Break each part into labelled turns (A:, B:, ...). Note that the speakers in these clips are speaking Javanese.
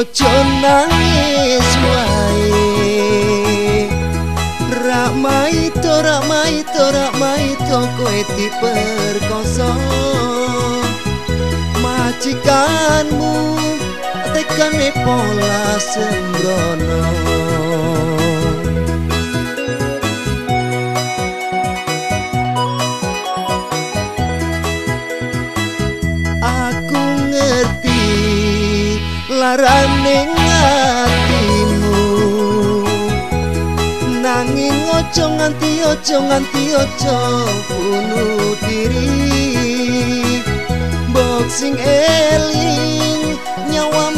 A: ojo nangis wae. Ramaito Ramaito Ramaito kowe diperkosa. Majikanmu tekane pola sembrono larane ngatimu nanging ojo nganti ojo nganti ojo bunuh diri. Boxing eling nyawamu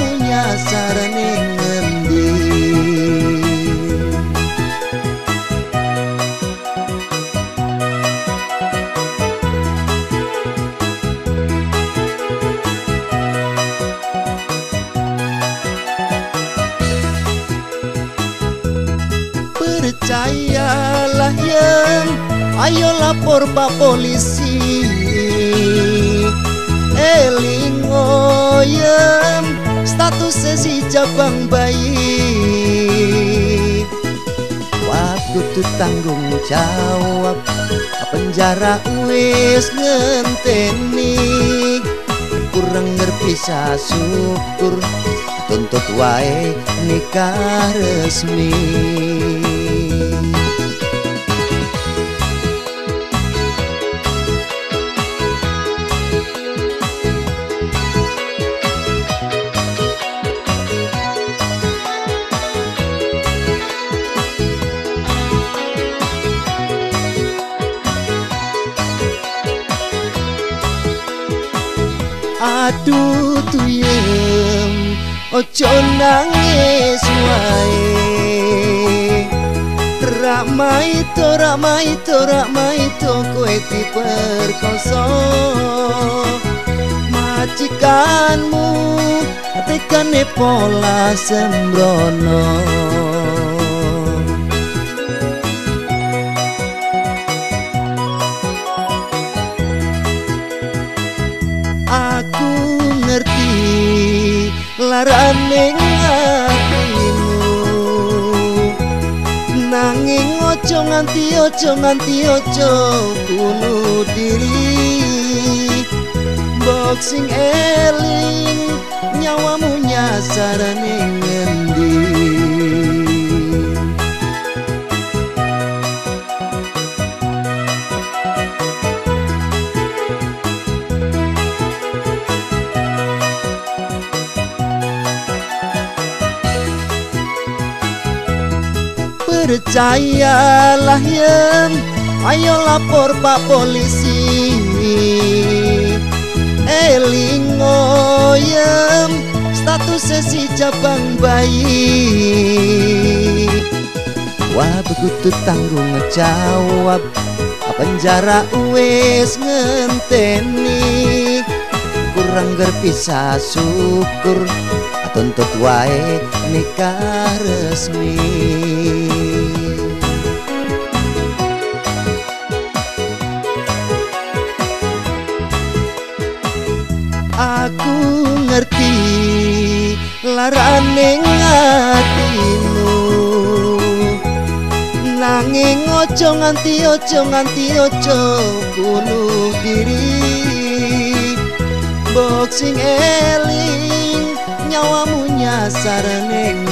A: percayalah yang ayo lapor pak polisi. Eling oyem status si jabang bayi. Waktu tuh tanggung jawab penjara wis ngenteni. Kurang ngerpisah syukur tuntut wae nikah resmi Aduh tuyem Ojo nangis wae. Ramaito Ramaito Ramaito kowe diperkosa. Majikanmu tekane pola sembrono larane ngatimu. Nanging ojo nganti ojo nganti ojo bunuh diri. Boxing eling nyawamu nyasar ning ngendi percayalah yang ayo lapor pak polisi. Eling oyem status si jabang bayi. Wah begitu tanggung jawab. Penjara wis ngenteni? Kurang gerpisah syukur. Tuntut wae nikah resmi larane ngatimu nanging ojo nganti ojo nganti ojo bunuh diri. Boxing eling nyawamu nyasar ning